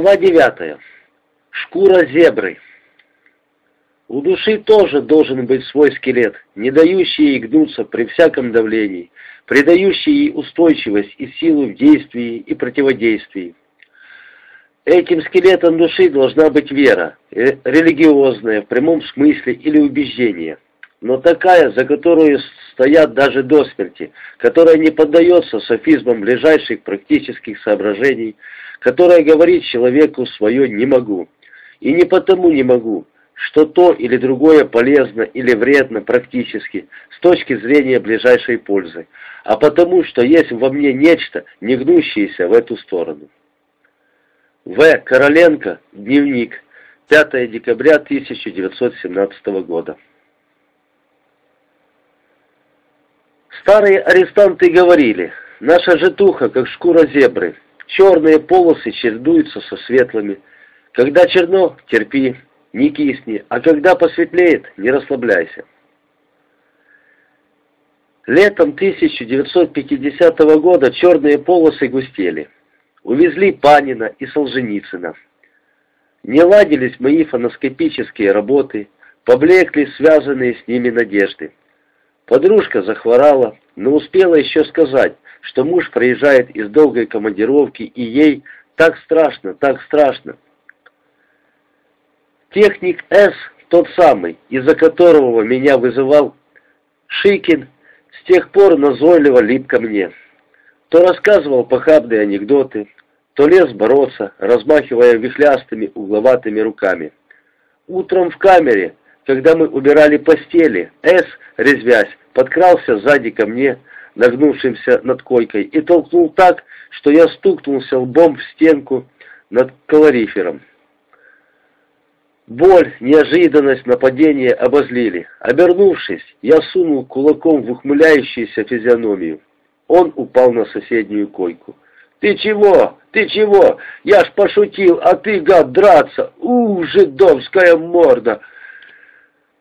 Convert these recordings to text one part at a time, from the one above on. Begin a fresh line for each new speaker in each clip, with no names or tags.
Глава девятая. Шкура зебры. У души тоже должен быть свой скелет, не дающий ей гнуться при всяком давлении, придающий ей устойчивость и силу в действии и противодействии. Этим скелетом души должна быть вера, э, религиозная в прямом смысле или убеждение, но такая, за которую стоят даже до смерти, которая не поддается софизмам ближайших практических соображений, которая говорит человеку свое «не могу». И не потому не могу, что то или другое полезно или вредно практически с точки зрения ближайшей пользы, а потому что есть во мне нечто, не гнущееся в эту сторону. В. Короленко. Дневник. 5 декабря 1917 года. Старые арестанты говорили, наша житуха, как шкура зебры, черные полосы чередуются со светлыми. Когда черно, терпи, не кисни, а когда посветлеет, не расслабляйся. Летом 1950 года черные полосы густели. Увезли Панина и Солженицына. Не ладились мои фоноскопические работы, поблекли связанные с ними надежды. Подружка захворала, но успела еще сказать, что муж проезжает из долгой командировки, и ей так страшно, так страшно. Техник С, тот самый, из-за которого меня вызывал Шикин, с тех пор назойливо лип ко мне. То рассказывал похабные анекдоты, то лез бороться, размахивая вихлястыми угловатыми руками. Утром в камере, когда мы убирали постели, С, резвясь, подкрался сзади ко мне, нагнувшимся над койкой, и толкнул так, что я стукнулся лбом в стенку над калорифером. Боль, неожиданность нападения обозлили. Обернувшись, я сунул кулаком в ухмыляющуюся физиономию. Он упал на соседнюю койку. «Ты чего? Ты чего? Я ж пошутил, а ты, гад, драться! У, жидовская морда!»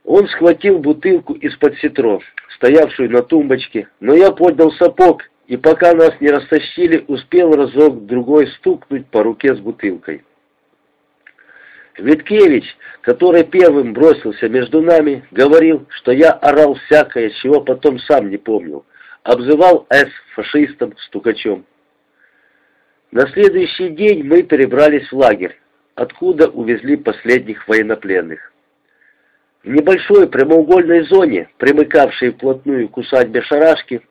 Он схватил бутылку из-под ситро, стоявшую на тумбочке, но я поднял сапог, и пока нас не растащили, успел разок-другой стукнуть по руке с бутылкой. Виткевич, который первым бросился между нами, говорил, что я орал всякое, чего потом сам не помнил. Обзывал С фашистом, стукачом. На следующий день мы перебрались в лагерь, откуда увезли последних военнопленных. В небольшой прямоугольной зоне, примыкавшей вплотную к усадьбе Шарашки,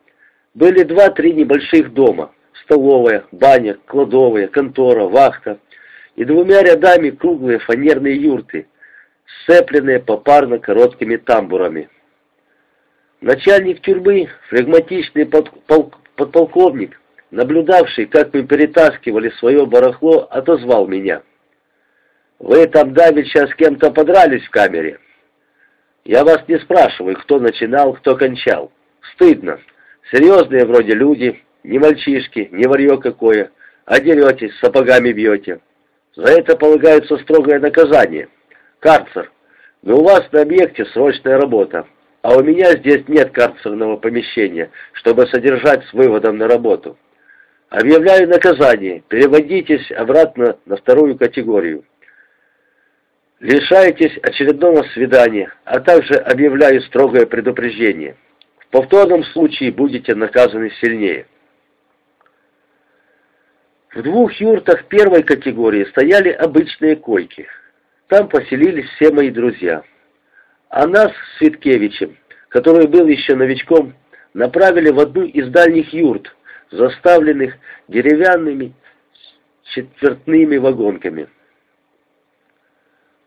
были два-три небольших дома, столовая, баня, кладовая, контора, вахта и двумя рядами круглые фанерные юрты, сцепленные попарно короткими тамбурами. Начальник тюрьмы, флегматичный подполковник, наблюдавший, как мы перетаскивали свое барахло, отозвал меня. «Вы там давеча с кем-то подрались в камере?» Я вас не спрашиваю, кто начинал, кто кончал. Стыдно. Серьезные вроде люди, не мальчишки, не варье какое, а деретесь, сапогами бьете. За это полагается строгое наказание. Карцер. Но у вас на объекте срочная работа, а у меня здесь нет карцерного помещения, чтобы содержать с выводом на работу. Объявляю наказание, переводитесь обратно на вторую категорию. Лишаетесь очередного свидания, а также объявляю строгое предупреждение. В повторном случае будете наказаны сильнее. В двух юртах первой категории стояли обычные койки. Там поселились все мои друзья. А нас с Светкевичем, который был еще новичком, направили в одну из дальних юрт, заставленных деревянными четвертными вагонками.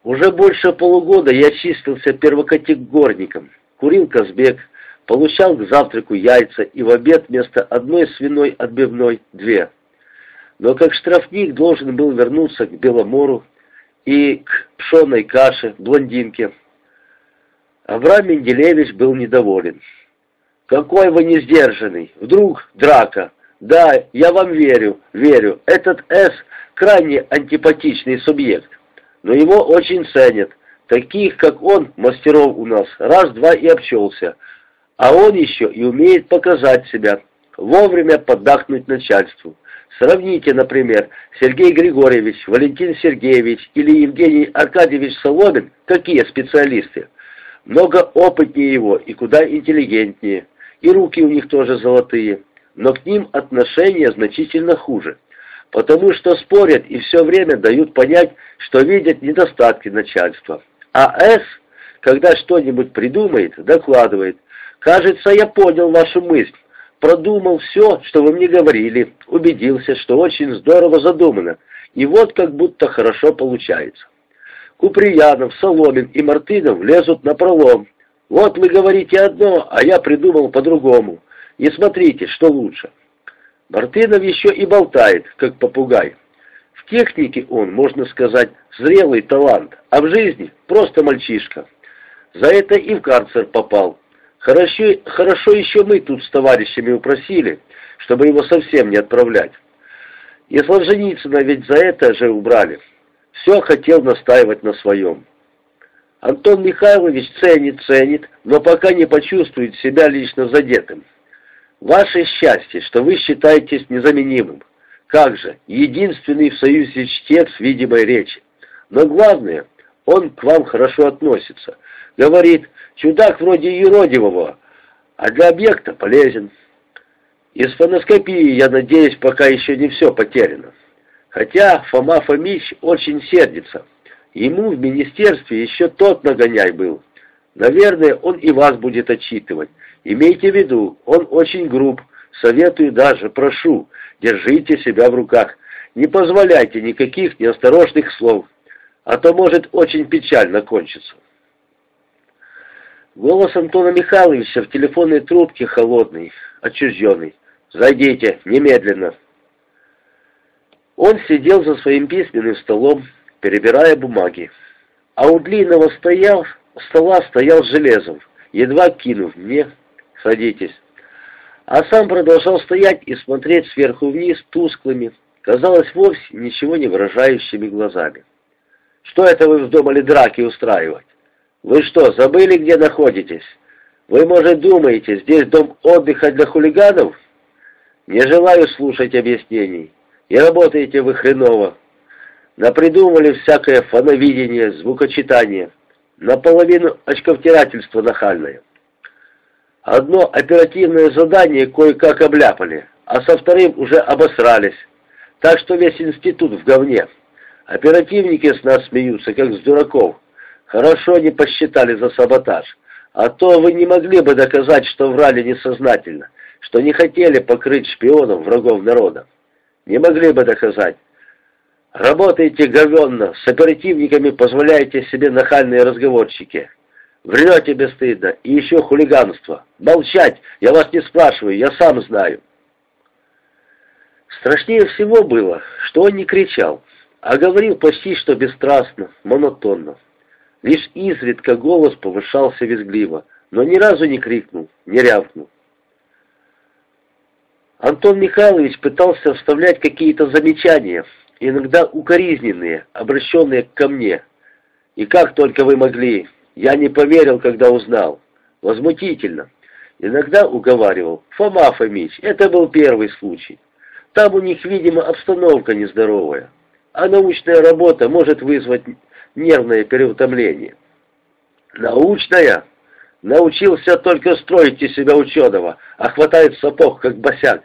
Уже больше полугода я чистился первокатегорником, курил Казбек, получал к завтраку яйца и в обед вместо одной свиной отбивной две. Но как штрафник должен был вернуться к Беломору и к пшеной каше, блондинке. Авраам Менделевич был недоволен. «Какой вы несдержанный! Вдруг драка! Да, я вам верю, верю. Этот С крайне антипатичный субъект но его очень ценят. Таких, как он, мастеров у нас, раз-два и обчелся. А он еще и умеет показать себя, вовремя поддохнуть начальству. Сравните, например, Сергей Григорьевич, Валентин Сергеевич или Евгений Аркадьевич Соломин, какие специалисты. Много опытнее его и куда интеллигентнее, и руки у них тоже золотые, но к ним отношение значительно хуже, потому что спорят и все время дают понять, что видят недостатки начальства. А С, когда что-нибудь придумает, докладывает, «Кажется, я понял вашу мысль, продумал все, что вы мне говорили, убедился, что очень здорово задумано, и вот как будто хорошо получается. Куприянов, Соломин и Мартынов лезут на пролом. Вот вы говорите одно, а я придумал по-другому. И смотрите, что лучше. Мартынов еще и болтает, как попугай. В технике он, можно сказать, зрелый талант, а в жизни просто мальчишка. За это и в карцер попал, Хорошо, хорошо еще мы тут с товарищами упросили, чтобы его совсем не отправлять. И Солженицына ведь за это же убрали. Все хотел настаивать на своем. Антон Михайлович ценит, ценит, но пока не почувствует себя лично задетым. Ваше счастье, что вы считаетесь незаменимым. Как же, единственный в Союзе чтец видимой речи. Но главное, он к вам хорошо относится. Говорит, чудак вроде юродивого, а для объекта полезен. Из фоноскопии, я надеюсь, пока еще не все потеряно. Хотя Фома Фомич очень сердится. Ему в министерстве еще тот нагоняй был. Наверное, он и вас будет отчитывать. Имейте в виду, он очень груб. Советую даже, прошу, держите себя в руках. Не позволяйте никаких неосторожных слов, а то может очень печально кончиться. Голос Антона Михайловича в телефонной трубке холодный, отчужденный. «Зайдите, немедленно!» Он сидел за своим письменным столом, перебирая бумаги. А у длинного стоял, стола стоял Железов, едва кинув мне «Садитесь». А сам продолжал стоять и смотреть сверху вниз тусклыми, казалось, вовсе ничего не выражающими глазами. «Что это вы вздумали драки устраивать? «Вы что, забыли, где находитесь? Вы, может, думаете, здесь дом отдыха для хулиганов?» «Не желаю слушать объяснений. И работаете вы хреново. Напридумывали всякое фоновидение, звукочитание. Наполовину очковтирательство нахальное. Одно оперативное задание кое-как обляпали, а со вторым уже обосрались. Так что весь институт в говне. Оперативники с нас смеются, как с дураков». Хорошо не посчитали за саботаж. А то вы не могли бы доказать, что врали несознательно, что не хотели покрыть шпионом врагов народа. Не могли бы доказать. Работаете говенно, с оперативниками позволяете себе нахальные разговорчики. Врете бесстыдно, и еще хулиганство. Молчать, я вас не спрашиваю, я сам знаю. Страшнее всего было, что он не кричал, а говорил почти что бесстрастно, монотонно. Лишь изредка голос повышался визгливо, но ни разу не крикнул, не рявкнул. Антон Михайлович пытался вставлять какие-то замечания, иногда укоризненные, обращенные ко мне. И как только вы могли, я не поверил, когда узнал. Возмутительно. Иногда уговаривал, Фома Фомич, это был первый случай. Там у них, видимо, обстановка нездоровая. А научная работа может вызвать нервное переутомление. Научная? Научился только строить из себя ученого, а хватает сапог, как босяк.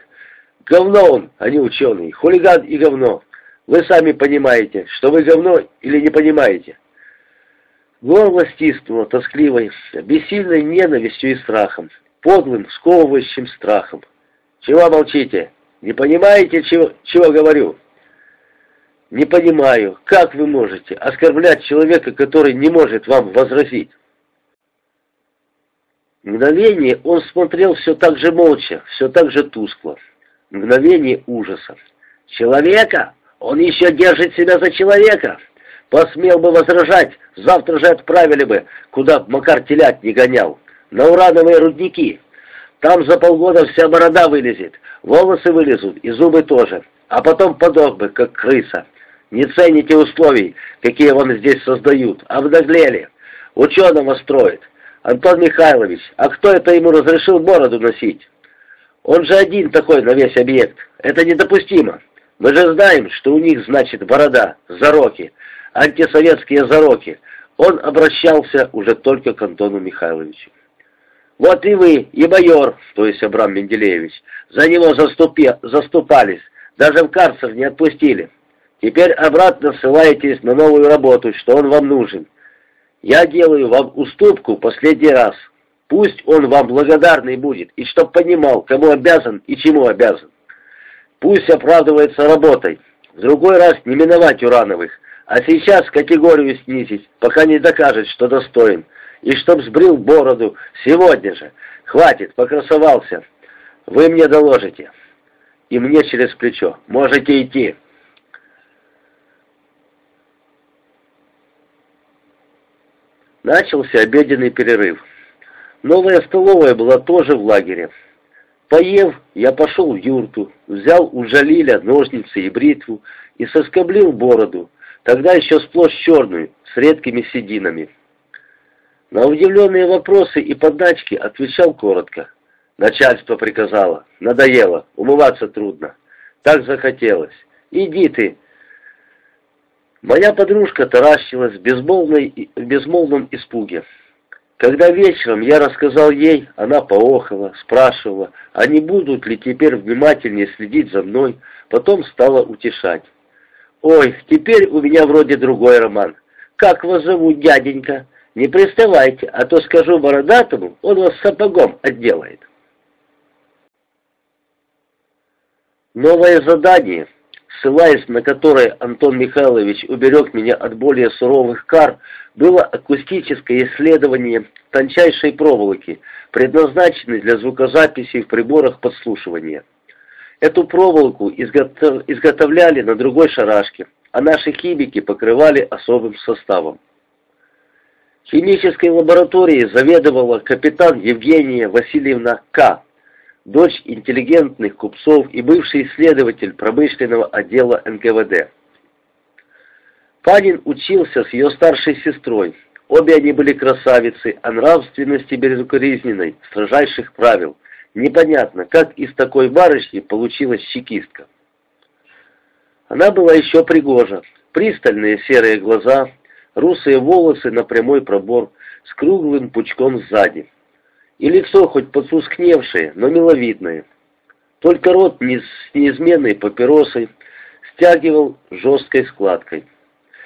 Говно он, а не ученый, хулиган и говно. Вы сами понимаете, что вы говно или не понимаете. Горло стиснуло тоскливой, бессильной ненавистью и страхом, подлым, сковывающим страхом. Чего молчите? Не понимаете, чего, чего говорю?» Не понимаю, как вы можете оскорблять человека, который не может вам возразить? Мгновение он смотрел все так же молча, все так же тускло. Мгновение ужаса. Человека? Он еще держит себя за человека? Посмел бы возражать, завтра же отправили бы, куда Макар телят не гонял. На урановые рудники. Там за полгода вся борода вылезет, волосы вылезут и зубы тоже. А потом подох бы, как крыса. Не цените условий, какие вам здесь создают. Обнаглели. Ученого строит. Антон Михайлович, а кто это ему разрешил бороду носить? Он же один такой на весь объект. Это недопустимо. Мы же знаем, что у них, значит, борода, зароки, антисоветские зароки. Он обращался уже только к Антону Михайловичу. Вот и вы, и майор, то есть Абрам Менделеевич, за него заступи, заступались, даже в карцер не отпустили. Теперь обратно ссылаетесь на новую работу, что он вам нужен. Я делаю вам уступку последний раз. Пусть он вам благодарный будет, и чтоб понимал, кому обязан и чему обязан. Пусть оправдывается работой. В другой раз не миновать Урановых, а сейчас категорию снизить, пока не докажет, что достоин. И чтоб сбрил бороду сегодня же. Хватит, покрасовался. Вы мне доложите. И мне через плечо. Можете идти. Начался обеденный перерыв. Новая столовая была тоже в лагере. Поев, я пошел в юрту, взял у Жалиля ножницы и бритву и соскоблил бороду, тогда еще сплошь черную, с редкими сединами. На удивленные вопросы и подачки отвечал коротко. Начальство приказало, надоело, умываться трудно. Так захотелось. Иди ты. Моя подружка таращилась в, безмолвной, в безмолвном испуге. Когда вечером я рассказал ей, она поохала, спрашивала, а не будут ли теперь внимательнее следить за мной, потом стала утешать. «Ой, теперь у меня вроде другой роман. Как вас зовут, дяденька? Не приставайте, а то скажу бородатому, он вас сапогом отделает». Новое задание ссылаясь на которое Антон Михайлович уберег меня от более суровых кар, было акустическое исследование тончайшей проволоки, предназначенной для звукозаписи в приборах подслушивания. Эту проволоку изготов... изготовляли на другой шарашке, а наши химики покрывали особым составом. Химической лабораторией заведовала капитан Евгения Васильевна К., дочь интеллигентных купцов и бывший исследователь промышленного отдела НКВД. Панин учился с ее старшей сестрой. Обе они были красавицы, а нравственности безукоризненной, строжайших правил. Непонятно, как из такой барышни получилась чекистка. Она была еще пригожа. Пристальные серые глаза, русые волосы на прямой пробор, с круглым пучком сзади и лицо хоть потускневшее, но миловидное. Только рот не с неизменной папиросой стягивал жесткой складкой.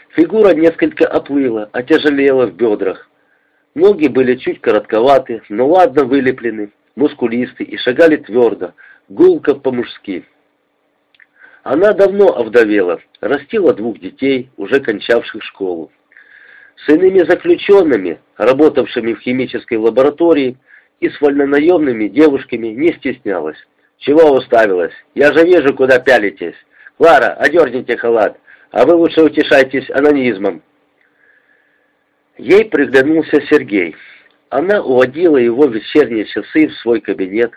Фигура несколько оплыла, отяжелела в бедрах. Ноги были чуть коротковаты, но ладно вылеплены, мускулисты и шагали твердо, гулко по-мужски. Она давно овдовела, растила двух детей, уже кончавших школу. С иными заключенными, работавшими в химической лаборатории, и с вольнонаемными девушками не стеснялась. «Чего уставилась? Я же вижу, куда пялитесь. Клара, одерните халат, а вы лучше утешайтесь анонизмом». Ей приглянулся Сергей. Она уводила его в вечерние часы в свой кабинет,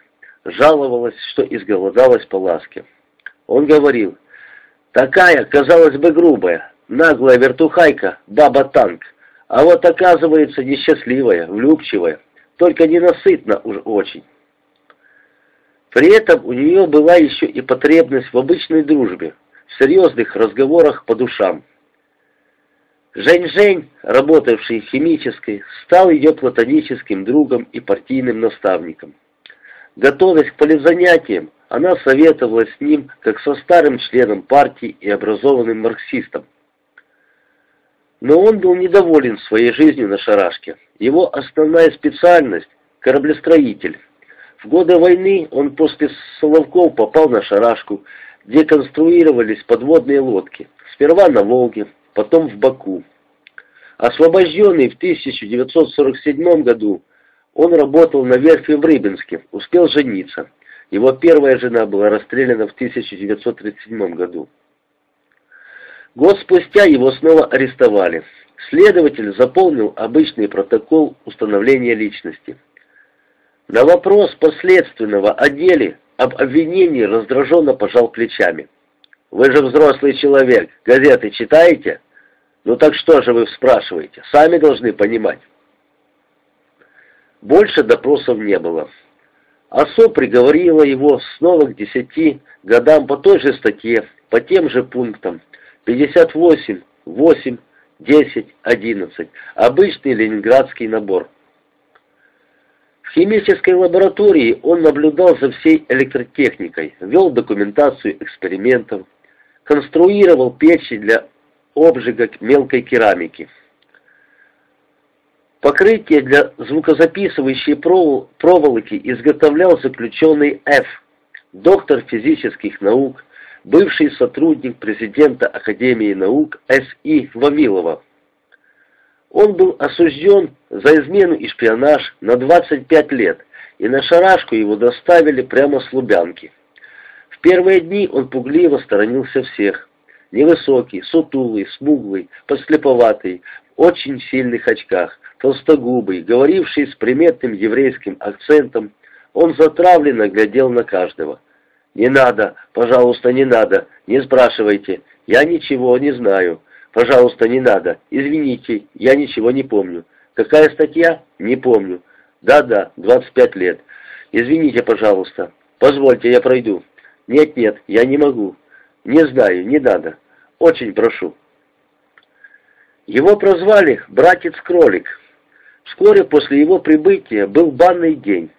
жаловалась, что изголодалась по ласке. Он говорил, «Такая, казалось бы, грубая, наглая вертухайка, баба-танк, а вот оказывается несчастливая, влюбчивая, только ненасытно уж очень. При этом у нее была еще и потребность в обычной дружбе, в серьезных разговорах по душам. Жень-Жень, работавший химической, стал ее платоническим другом и партийным наставником. Готовясь к политзанятиям, она советовалась с ним как со старым членом партии и образованным марксистом. Но он был недоволен своей жизнью на шарашке. Его основная специальность – кораблестроитель. В годы войны он после Соловков попал на шарашку, где конструировались подводные лодки. Сперва на Волге, потом в Баку. Освобожденный в 1947 году, он работал на верфи в Рыбинске, успел жениться. Его первая жена была расстреляна в 1937 году. Год спустя его снова арестовали. Следователь заполнил обычный протокол установления личности. На вопрос последственного о деле об обвинении раздраженно пожал плечами. «Вы же взрослый человек, газеты читаете? Ну так что же вы спрашиваете? Сами должны понимать». Больше допросов не было. АСО приговорило его снова к десяти годам по той же статье по тем же пунктам 58, 8, 10, 11. Обычный ленинградский набор. В химической лаборатории он наблюдал за всей электротехникой, вел документацию экспериментов, конструировал печи для обжига мелкой керамики. Покрытие для звукозаписывающей проволоки изготовлял заключенный Ф, доктор физических наук, бывший сотрудник президента Академии наук С.И. Вавилова. Он был осужден за измену и шпионаж на 25 лет, и на шарашку его доставили прямо с Лубянки. В первые дни он пугливо сторонился всех. Невысокий, сутулый, смуглый, подслеповатый, в очень сильных очках, толстогубый, говоривший с приметным еврейским акцентом, он затравленно глядел на каждого. «Не надо, пожалуйста, не надо, не спрашивайте, я ничего не знаю. Пожалуйста, не надо, извините, я ничего не помню. Какая статья? Не помню. Да-да, 25 лет. Извините, пожалуйста, позвольте, я пройду. Нет-нет, я не могу. Не знаю, не надо. Очень прошу». Его прозвали «Братец-кролик». Вскоре после его прибытия был банный день.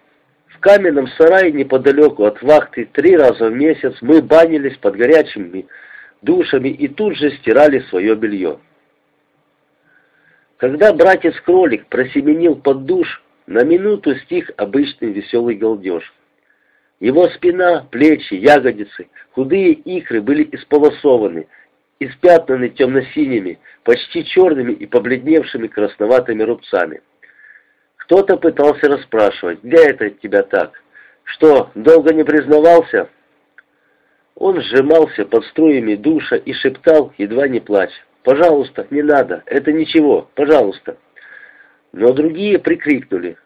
В каменном сарае неподалеку от вахты три раза в месяц мы банились под горячими душами и тут же стирали свое белье. Когда братец-кролик просеменил под душ, на минуту стих обычный веселый галдеж. Его спина, плечи, ягодицы, худые икры были исполосованы, испятнаны темно-синими, почти черными и побледневшими красноватыми рубцами. Кто-то пытался расспрашивать, где это тебя так? Что, долго не признавался? Он сжимался под струями душа и шептал, едва не плача. «Пожалуйста, не надо, это ничего, пожалуйста». Но другие прикрикнули.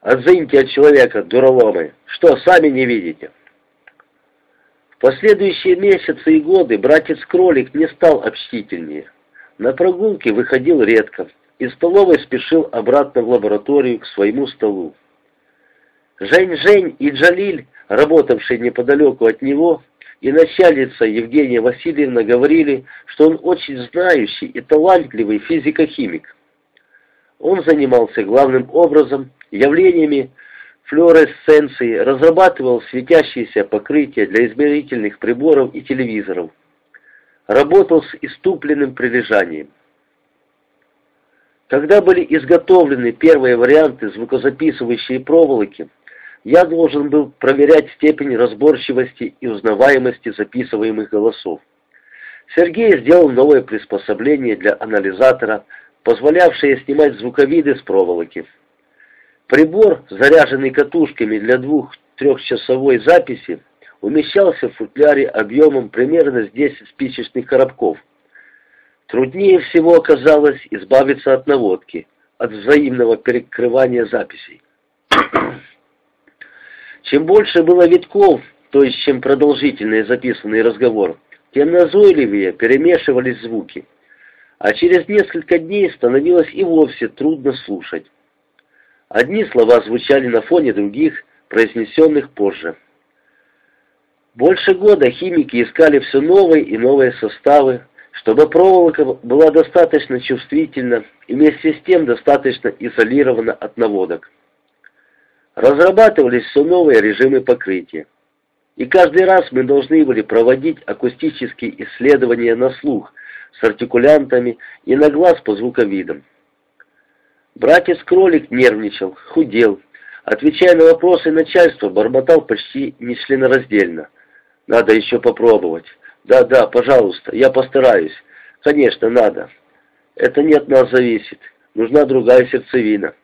«Отзыньте от человека, дураломы! Что, сами не видите?» Последующие месяцы и годы братец-кролик не стал общительнее. На прогулки выходил редко, из столовой спешил обратно в лабораторию к своему столу. Жень-Жень и Джалиль, работавшие неподалеку от него, и начальница Евгения Васильевна говорили, что он очень знающий и талантливый физико-химик. Он занимался главным образом явлениями флуоресценции, разрабатывал светящиеся покрытия для измерительных приборов и телевизоров, работал с иступленным прилежанием. Когда были изготовлены первые варианты звукозаписывающей проволоки, я должен был проверять степень разборчивости и узнаваемости записываемых голосов. Сергей сделал новое приспособление для анализатора, позволявшее снимать звуковиды с проволоки. Прибор, заряженный катушками для двух-трехчасовой записи, умещался в футляре объемом примерно с 10 спичечных коробков – Труднее всего оказалось избавиться от наводки, от взаимного перекрывания записей. Чем больше было витков, то есть чем продолжительнее записанный разговор, тем назойливее перемешивались звуки. А через несколько дней становилось и вовсе трудно слушать. Одни слова звучали на фоне других, произнесенных позже. Больше года химики искали все новые и новые составы, чтобы проволока была достаточно чувствительна и вместе с тем достаточно изолирована от наводок. Разрабатывались все новые режимы покрытия. И каждый раз мы должны были проводить акустические исследования на слух с артикулянтами и на глаз по звуковидам. Братец-кролик нервничал, худел, отвечая на вопросы начальства, бормотал почти нечленораздельно. Надо еще попробовать. Да, да, пожалуйста, я постараюсь. Конечно, надо. Это не от нас зависит. Нужна другая сердцевина.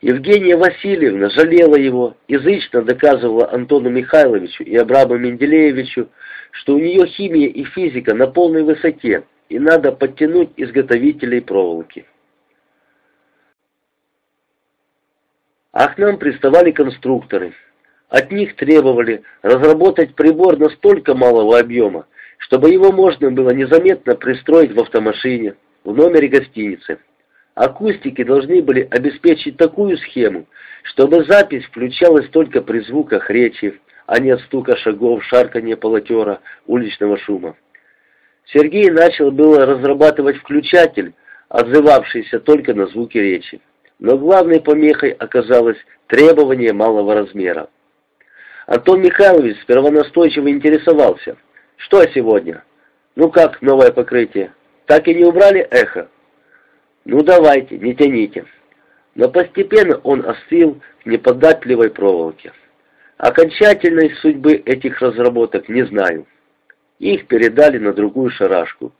Евгения Васильевна жалела его, язычно доказывала Антону Михайловичу и Абраму Менделеевичу, что у нее химия и физика на полной высоте, и надо подтянуть изготовителей проволоки. А к нам приставали конструкторы. От них требовали разработать прибор настолько малого объема, чтобы его можно было незаметно пристроить в автомашине, в номере гостиницы. Акустики должны были обеспечить такую схему, чтобы запись включалась только при звуках речи, а не от стука шагов, шарканья полотера, уличного шума. Сергей начал было разрабатывать включатель, отзывавшийся только на звуки речи. Но главной помехой оказалось требование малого размера. Антон Михайлович сперва интересовался. «Что сегодня? Ну как новое покрытие? Так и не убрали эхо?» «Ну давайте, не тяните». Но постепенно он остыл в неподатливой проволоке. Окончательной судьбы этих разработок не знаю. Их передали на другую шарашку,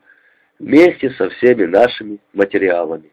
вместе со всеми нашими материалами.